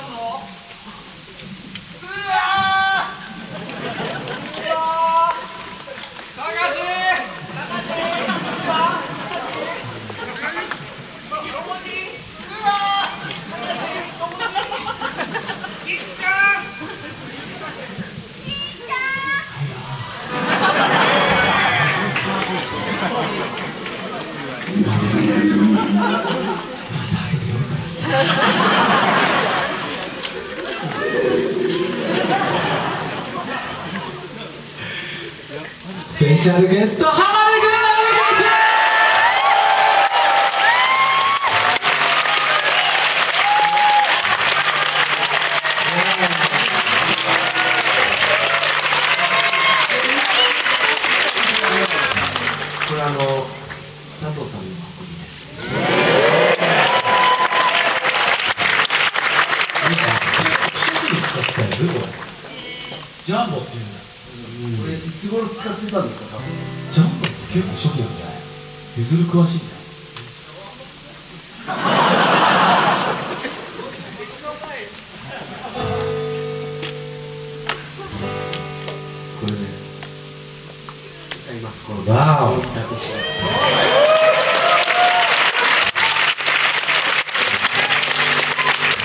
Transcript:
なんのうわー。うわー。高橋高橋うわどこにうわー。どこにいっちスペシャルゲスト浜辺君ですこれあの佐藤さんの箱りです。なんか初期に使ってたやつこれジャンボっていうんだこれいつ頃使ってたんですかジャンボって結構初期なんだよゆずる詳しいんだよこれねすこーお大きなティッシュ